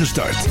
start.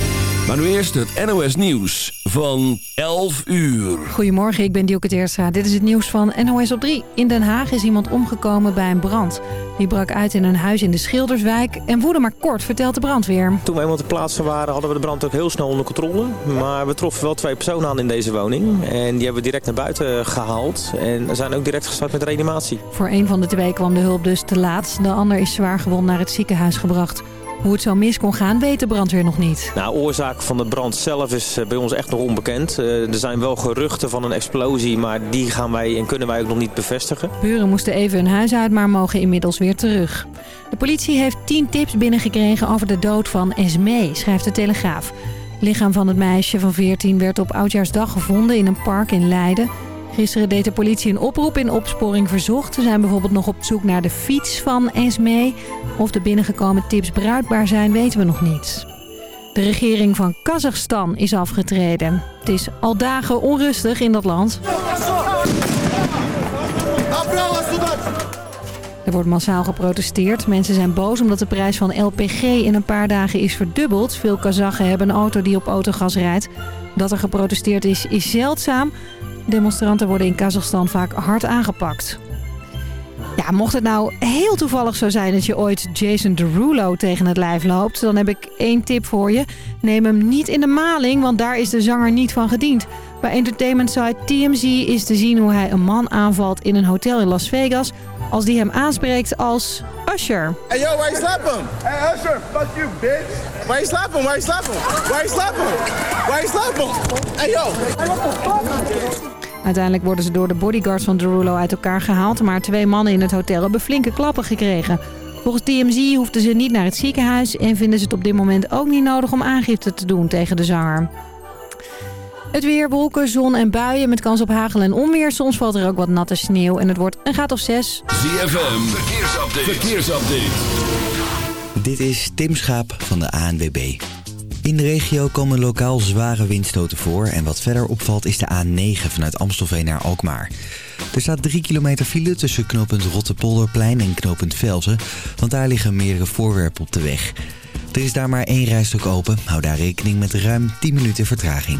Maar nu eerst het NOS Nieuws van 11 uur. Goedemorgen, ik ben Dielke Teerstra. Dit is het nieuws van NOS op 3. In Den Haag is iemand omgekomen bij een brand. Die brak uit in een huis in de Schilderswijk en woedde maar kort, vertelt de brandweer. Toen wij eenmaal te plaatsen waren hadden we de brand ook heel snel onder controle. Maar we troffen wel twee personen aan in deze woning. En die hebben we direct naar buiten gehaald. En zijn ook direct gestart met reanimatie. Voor een van de twee kwam de hulp dus te laat. De ander is zwaar gewond naar het ziekenhuis gebracht. Hoe het zo mis kon gaan, weet de brandweer nog niet. Nou, oorzaak van de brand zelf is eh, bij ons echt nog onbekend. Eh, er zijn wel geruchten van een explosie, maar die gaan wij en kunnen wij ook nog niet bevestigen. Buren moesten even hun huis uit, maar mogen inmiddels weer terug. De politie heeft 10 tips binnengekregen over de dood van Esme, schrijft de Telegraaf. Het lichaam van het meisje van 14 werd op Oudjaarsdag gevonden in een park in Leiden. Gisteren deed de politie een oproep in opsporing verzocht. Ze zijn bijvoorbeeld nog op zoek naar de fiets van Esme. Of de binnengekomen tips bruikbaar zijn, weten we nog niet. De regering van Kazachstan is afgetreden. Het is al dagen onrustig in dat land. Er wordt massaal geprotesteerd. Mensen zijn boos omdat de prijs van LPG in een paar dagen is verdubbeld. Veel Kazachen hebben een auto die op autogas rijdt. Dat er geprotesteerd is, is zeldzaam. Demonstranten worden in Kazachstan vaak hard aangepakt. Ja, mocht het nou heel toevallig zo zijn dat je ooit Jason Derulo tegen het lijf loopt... dan heb ik één tip voor je. Neem hem niet in de maling, want daar is de zanger niet van gediend. Bij entertainment site TMZ is te zien hoe hij een man aanvalt in een hotel in Las Vegas... als die hem aanspreekt als Usher. Hey yo, why you slap him? Hey Usher, fuck you, bitch. Why you slap him? Why you slap him? Why you slap him? Why you slap him? Hey yo. Uiteindelijk worden ze door de bodyguards van Derulo uit elkaar gehaald... maar twee mannen in het hotel hebben flinke klappen gekregen. Volgens TMZ hoefden ze niet naar het ziekenhuis... en vinden ze het op dit moment ook niet nodig om aangifte te doen tegen de zanger. Het weer, wolken, zon en buien met kans op hagel en onweer. Soms valt er ook wat natte sneeuw en het wordt een graad of zes. ZFM, verkeersupdate. verkeersupdate. Dit is Tim Schaap van de ANWB. In de regio komen lokaal zware windstoten voor en wat verder opvalt is de A9 vanuit Amstelveen naar Alkmaar. Er staat 3 kilometer file tussen knooppunt Rottepolderplein en knooppunt Velzen, want daar liggen meerdere voorwerpen op de weg. Er is daar maar één rijstuk open, hou daar rekening met ruim 10 minuten vertraging.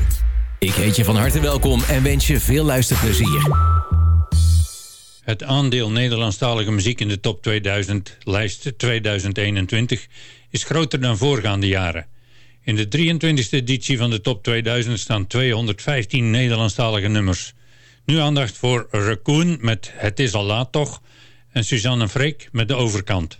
Ik heet je van harte welkom en wens je veel luisterplezier. Het aandeel Nederlandstalige muziek in de top 2000 lijst 2021 is groter dan voorgaande jaren. In de 23e editie van de top 2000 staan 215 Nederlandstalige nummers. Nu aandacht voor Raccoon met Het is al laat toch en Suzanne Freek met De Overkant.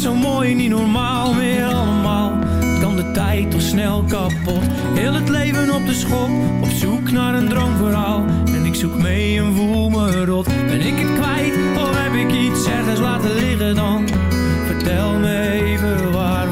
zo mooi, niet normaal meer allemaal. Kan de tijd toch snel kapot. Heel het leven op de schop, op zoek naar een droomverhaal. En ik zoek mee en voel me rot. Ben ik het kwijt of heb ik iets ergens laten liggen dan? Vertel me even waar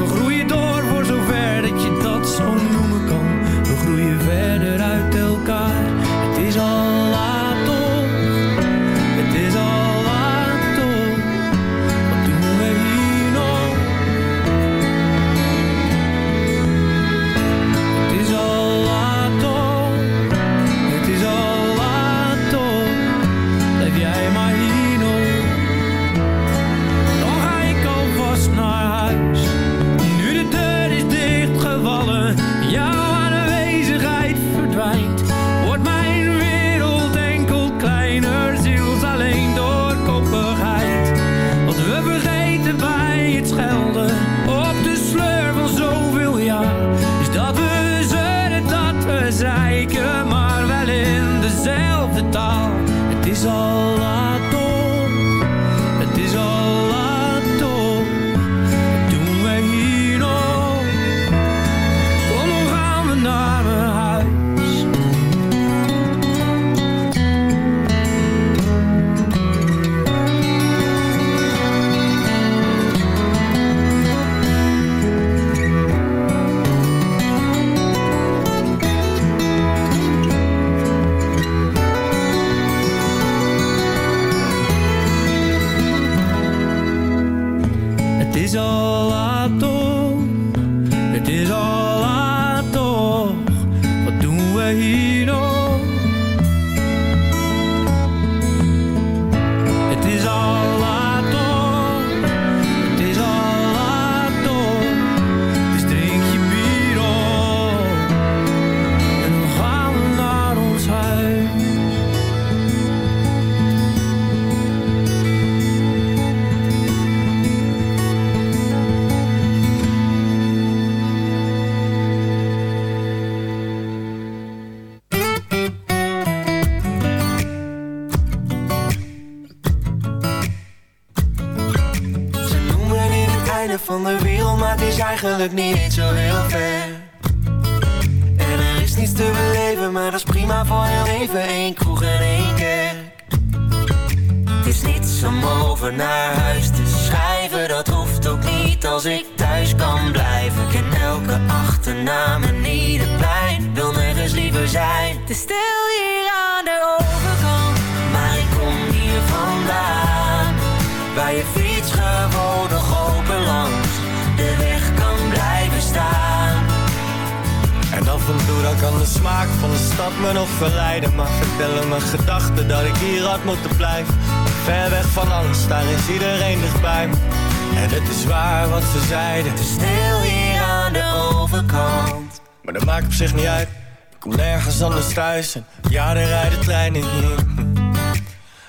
ze zeiden stil hier aan de overkant. Maar dat maakt op zich niet uit. Ik kom nergens anders thuis. En ja, er rijden treinen hier.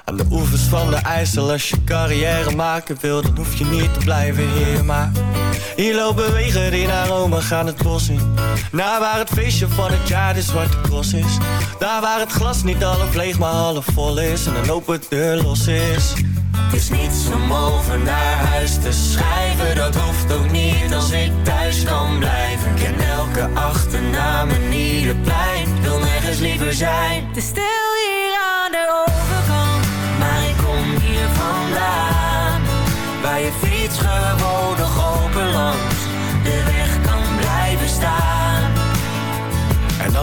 Aan de oevers van de IJssel Als je carrière maken wil Dan hoef je niet te blijven hier Maar hier lopen wegen die naar Rome gaan het bos in. Naar waar het feestje van het jaar de Zwarte Cross is. Daar waar het glas niet half leeg maar half vol is. En een open deur los is is niets om over naar huis te schrijven. Dat hoeft ook niet als ik thuis kan blijven. Ik ken elke achternaam en ieder plein. Wil nergens liever zijn. Te stil hier aan de overkant. Maar ik kom hier vandaan. Waar je fiets gewoon nog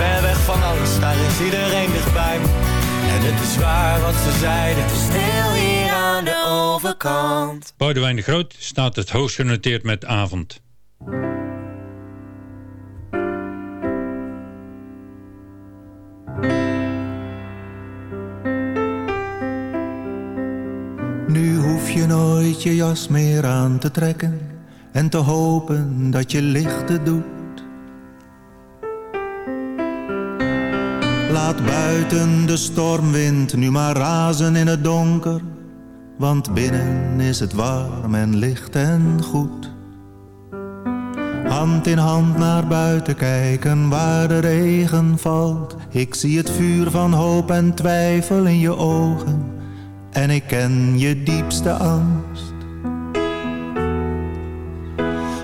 Ver weg van alles, daar is iedereen dichtbij me En het is waar wat ze zeiden Stil hier aan de overkant. Boudewijn de Groot staat het hoogst genoteerd met Avond. Nu hoef je nooit je jas meer aan te trekken en te hopen dat je lichten doet. Laat buiten de stormwind nu maar razen in het donker, want binnen is het warm en licht en goed. Hand in hand naar buiten kijken waar de regen valt. Ik zie het vuur van hoop en twijfel in je ogen. En ik ken je diepste angst.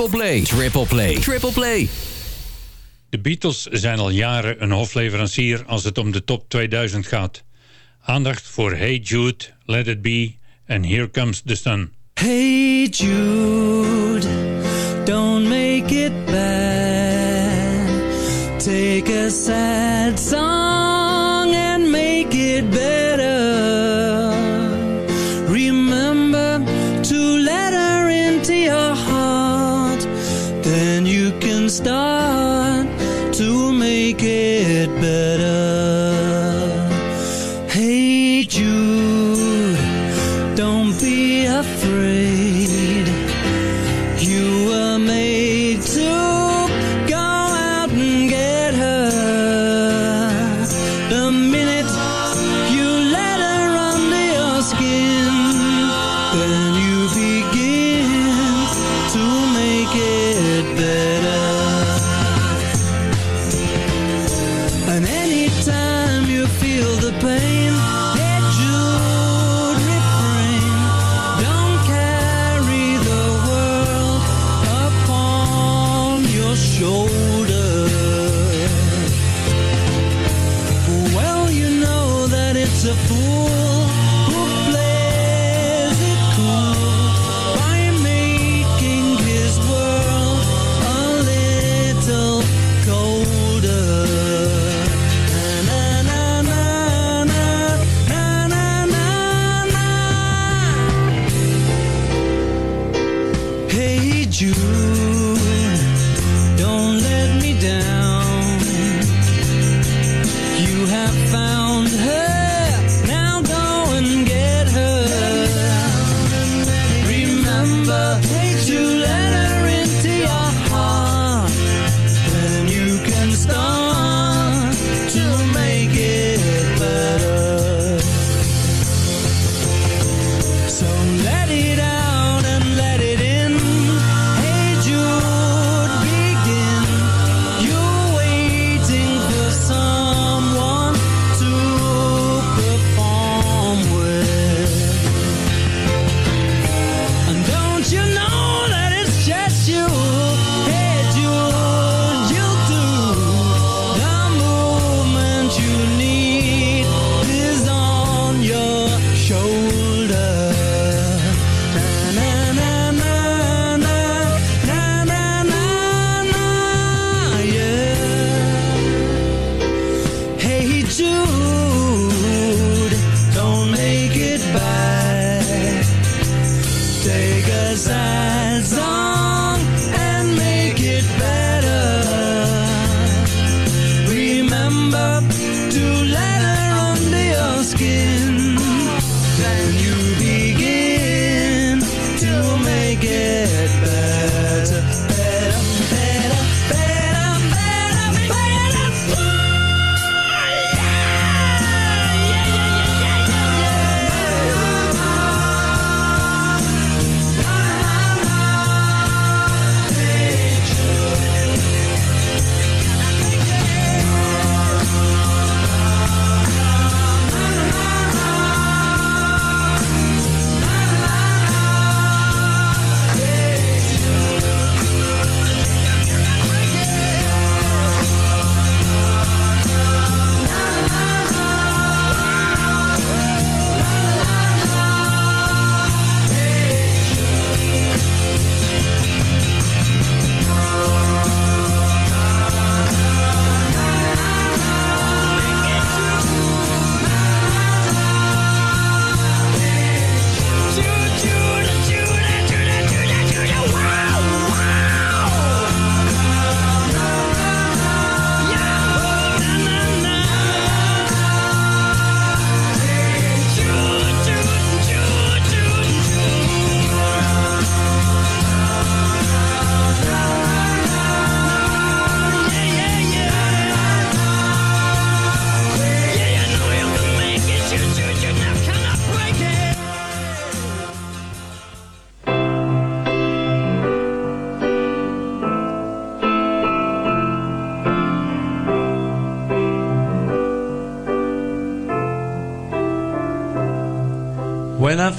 Triple Play, Triple Play, Triple Play. De Beatles zijn al jaren een hofleverancier als het om de top 2000 gaat. Aandacht voor Hey Jude, Let It Be en Here Comes the Sun. Hey Jude, don't make it bad. Take a sad song.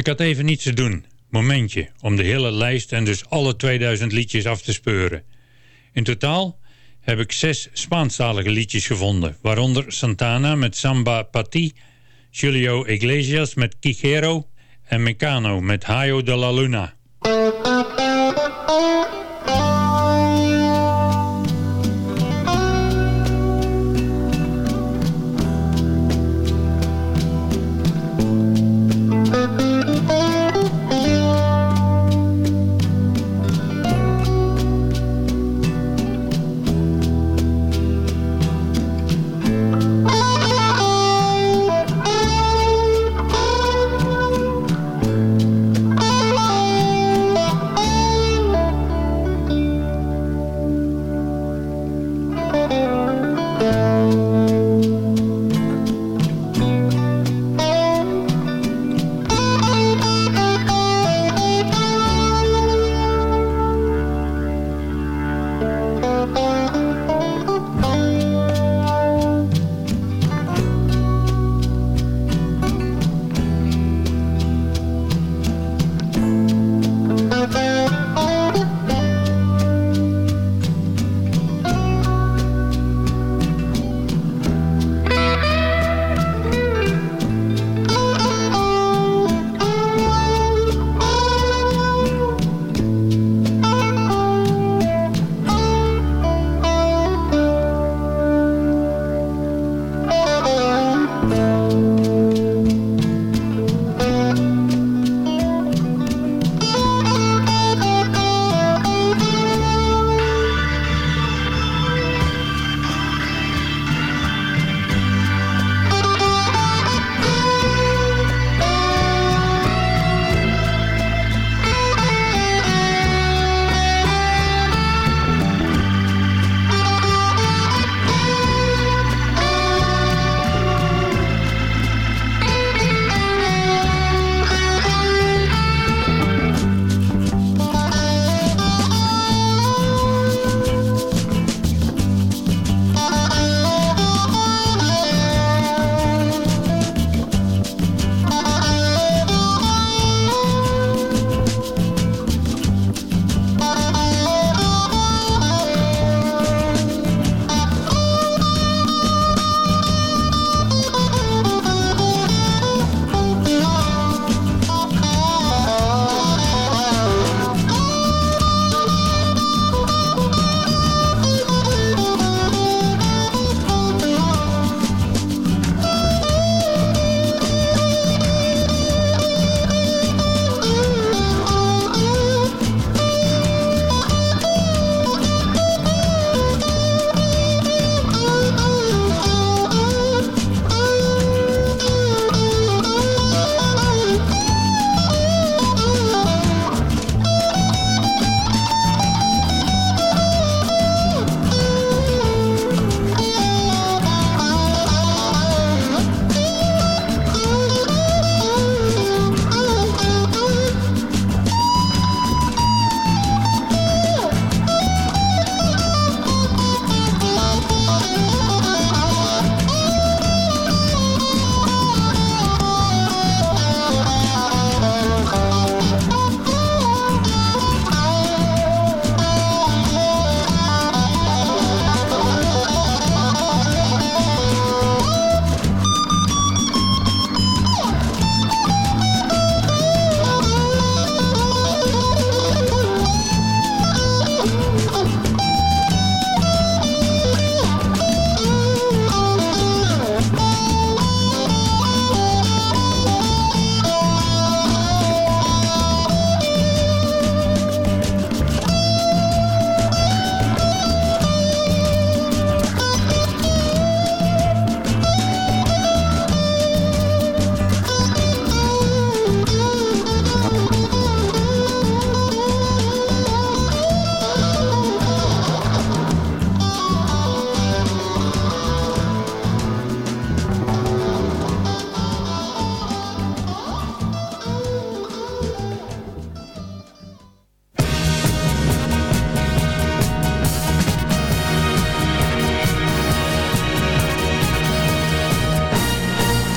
Ik had even niets te doen. Momentje om de hele lijst en dus alle 2000 liedjes af te speuren. In totaal heb ik zes Spaanstalige liedjes gevonden, waaronder Santana met Samba Pati Julio Iglesias met Quijero en Mecano met Hayo de la Luna.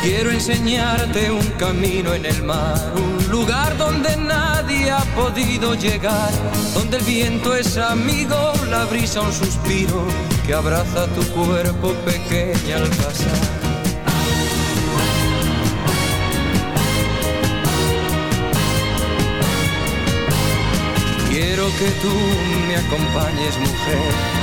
Quiero enseñarte un camino en el mar, un lugar donde nadie ha podido llegar, donde el viento es amigo, la brisa un suspiro que abraza tu cuerpo pequeña al pasar. Quiero que tú me acompañes, mujer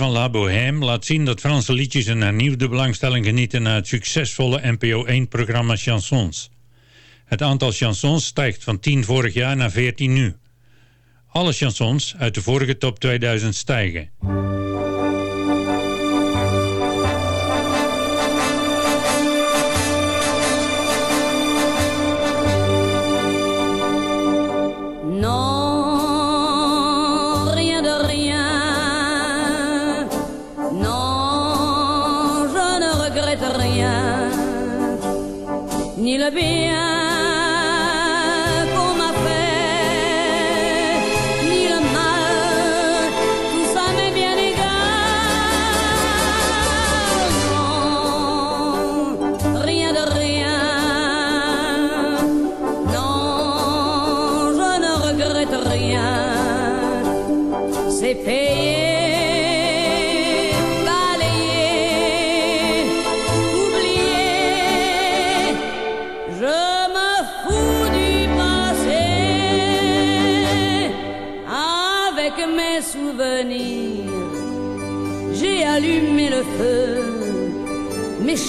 van La Bohème laat zien dat Franse liedjes een hernieuwde belangstelling genieten na het succesvolle NPO 1-programma Chansons. Het aantal chansons stijgt van 10 vorig jaar naar 14 nu. Alle chansons uit de vorige top 2000 stijgen. Ni le bien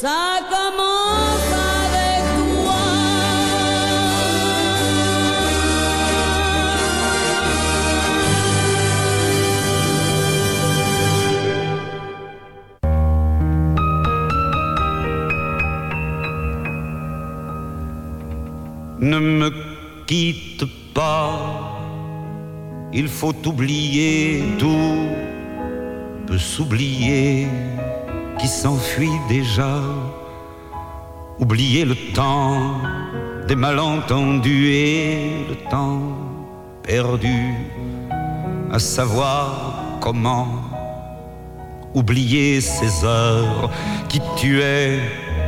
Ça commence avec toi. Ne me quitte pas, il faut oublier tout, peut s'oublier qui s'enfuit déjà, oublier le temps des malentendus et le temps perdu, à savoir comment oublier ces heures qui tuaient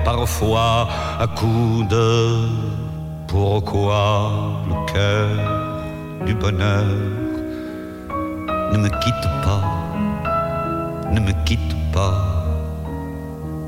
parfois à coups de pourquoi le cœur du bonheur ne me quitte pas, ne me quitte pas,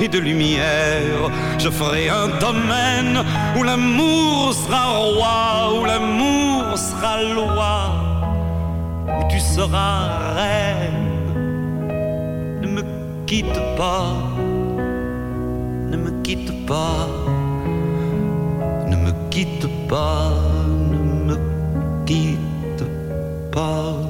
et de lumière. Je ferai un domaine où l'amour sera roi, où l'amour sera loi, où tu seras reine. Ne me quitte pas, ne me quitte pas, ne me quitte pas, ne me quitte pas.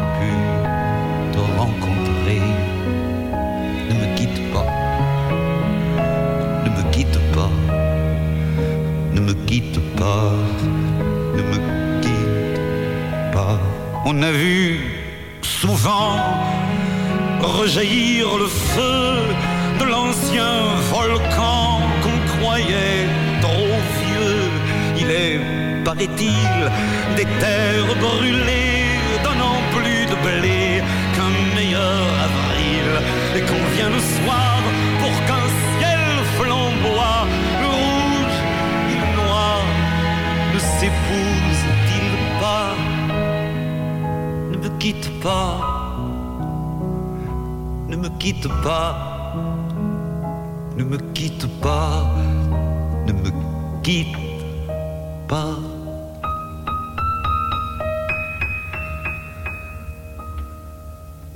te rencontrer. Ne me quitte pas, ne me quitte pas, ne me quitte pas, ne me quitte pas. On a vu souvent rejaillir le feu de l'ancien volcan qu'on croyait trop vieux. Il est, paraît-il, des terres brûlées, qu'un meilleur avril. Et qu'on vient le soir pour qu'un ciel flamboie, le rouge et le noir. Ne s'épousent-ils pas? Ne me quitte pas. Ne me quitte pas, ne me quitte pas, ne me quitte pas.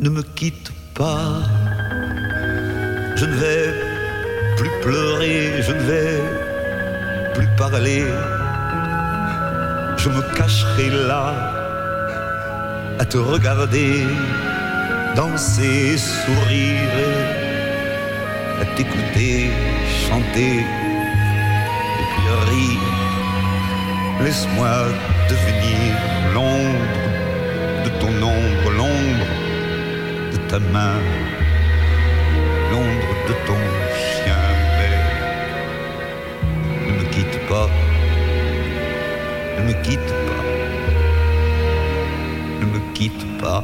Ne me quitte pas, je ne vais plus pleurer, je ne vais plus parler, je me cacherai là à te regarder danser, sourire, à t'écouter, chanter, et puis rire. Laisse-moi devenir l'ombre de ton ombre, l'ombre ta main, l'ombre de ton chien. Mais ne me quitte pas, ne me quitte pas, ne me quitte pas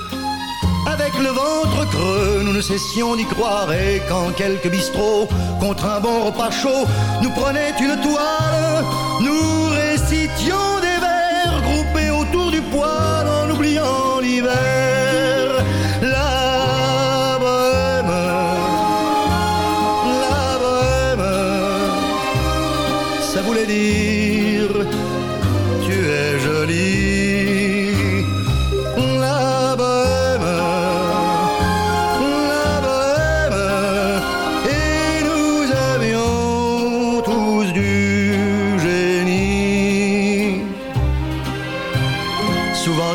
le ventre creux, nous ne cessions d'y croire. Et quand quelques bistrots, contre un bon repas chaud, nous prenaient une toile, nous récitions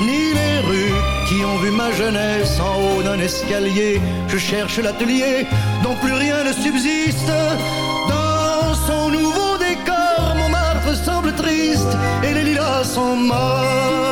ni les rues qui ont vu ma jeunesse en haut d'un escalier. Je cherche l'atelier dont plus rien ne subsiste. Dans son nouveau décor, mon marbre semble triste et les lilas sont morts.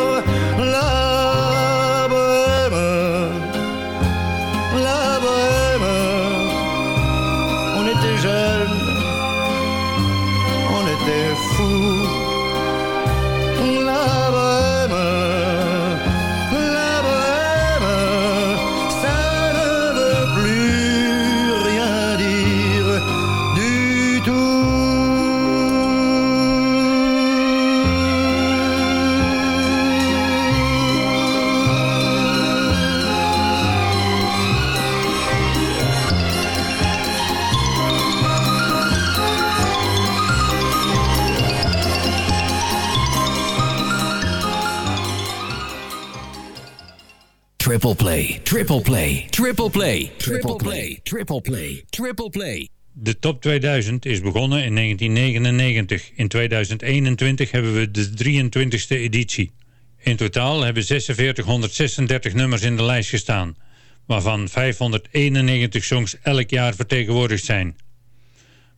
Triple play, triple play, triple play, triple play, triple play. De top 2000 is begonnen in 1999. In 2021 hebben we de 23e editie. In totaal hebben 4636 nummers in de lijst gestaan, waarvan 591 songs elk jaar vertegenwoordigd zijn.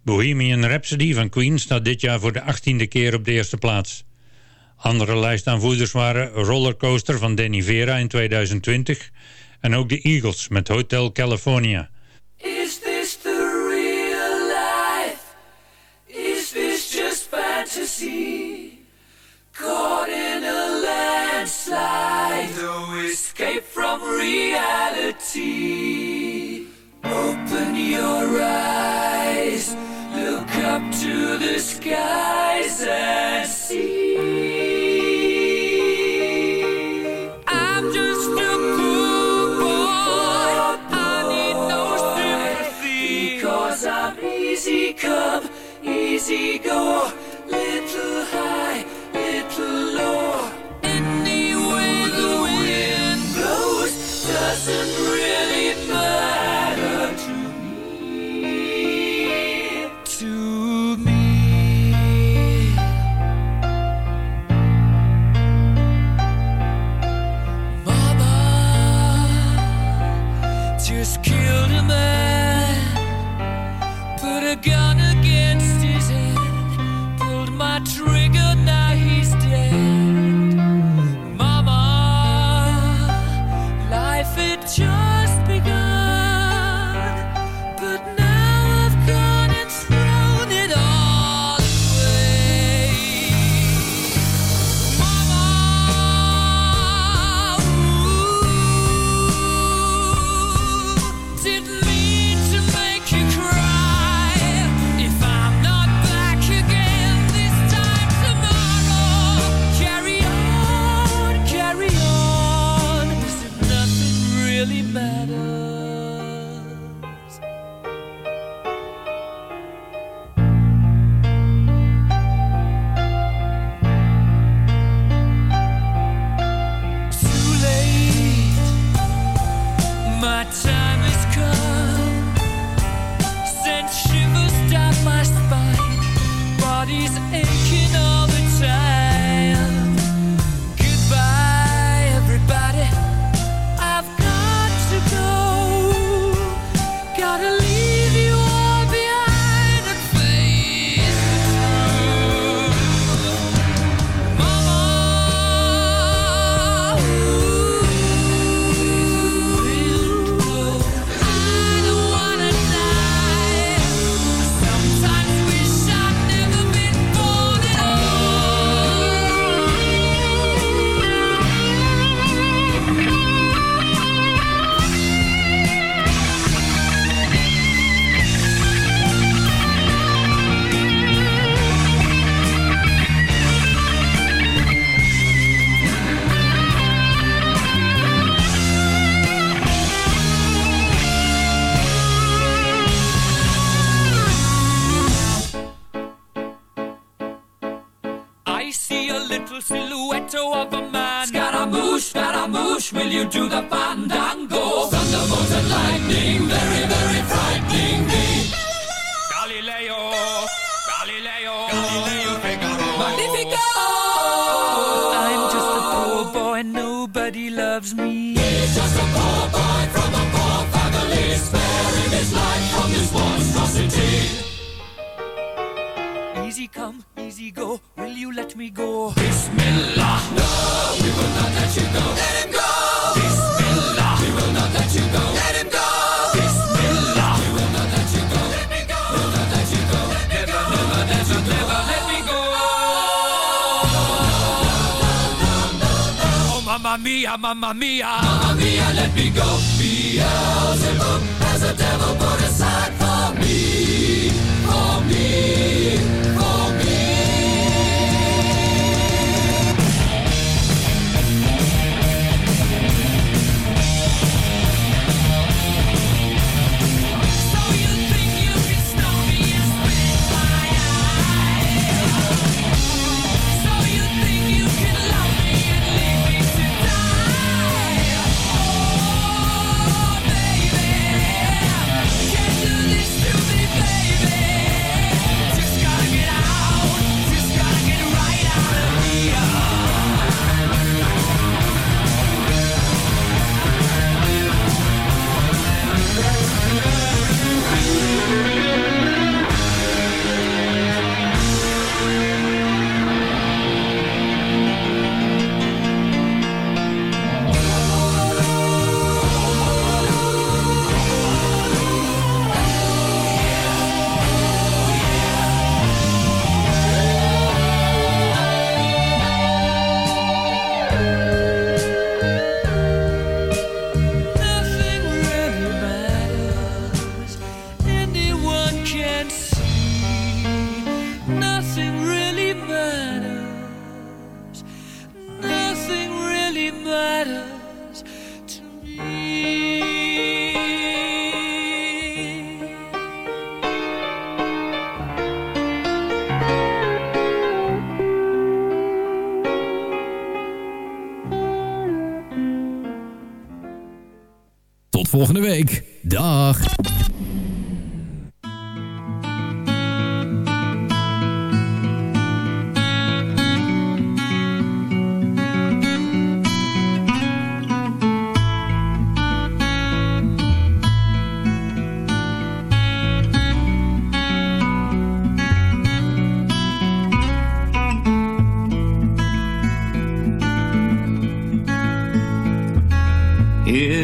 Bohemian Rhapsody van Queen staat dit jaar voor de 18e keer op de eerste plaats. Andere lijstaanvoerders waren Rollercoaster van Danny Vera in 2020 en ook de Eagles met Hotel California. Is this the real life? Is this just fantasy? Caught in a landslide, no escape from reality. Open your eyes, look up to the skies and see. Easy go. Volgende week. Dag. Here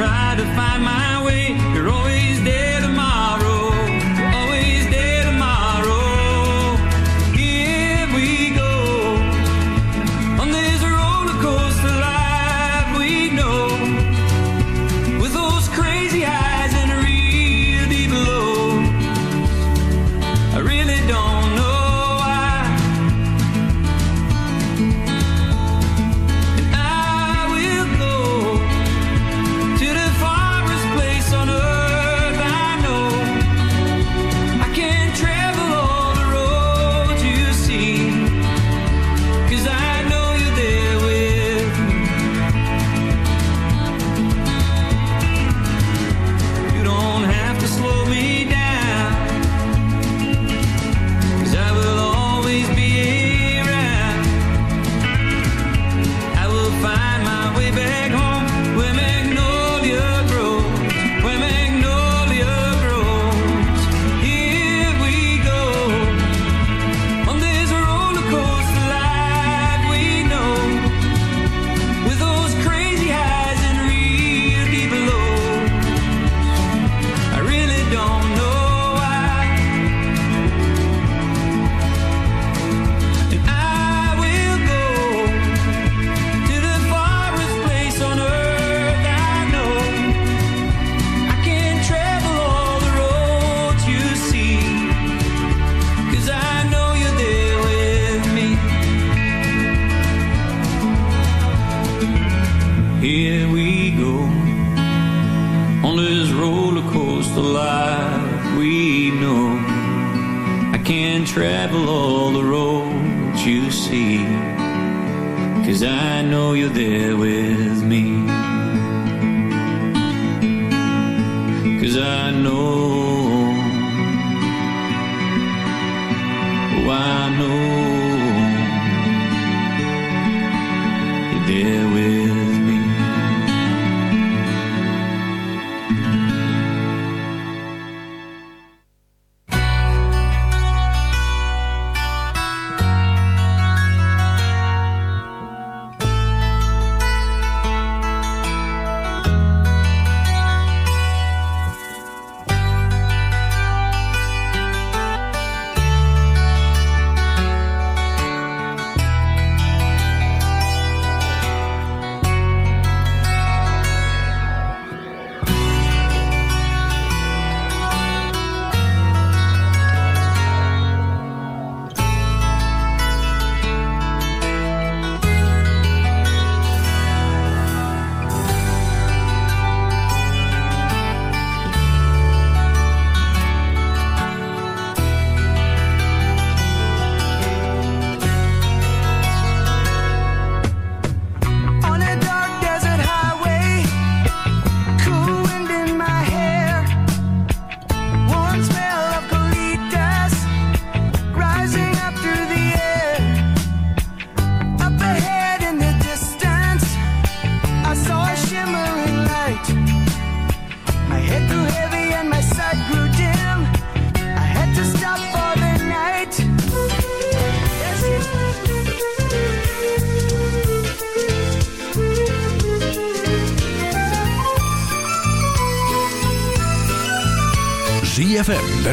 try to find my way. I know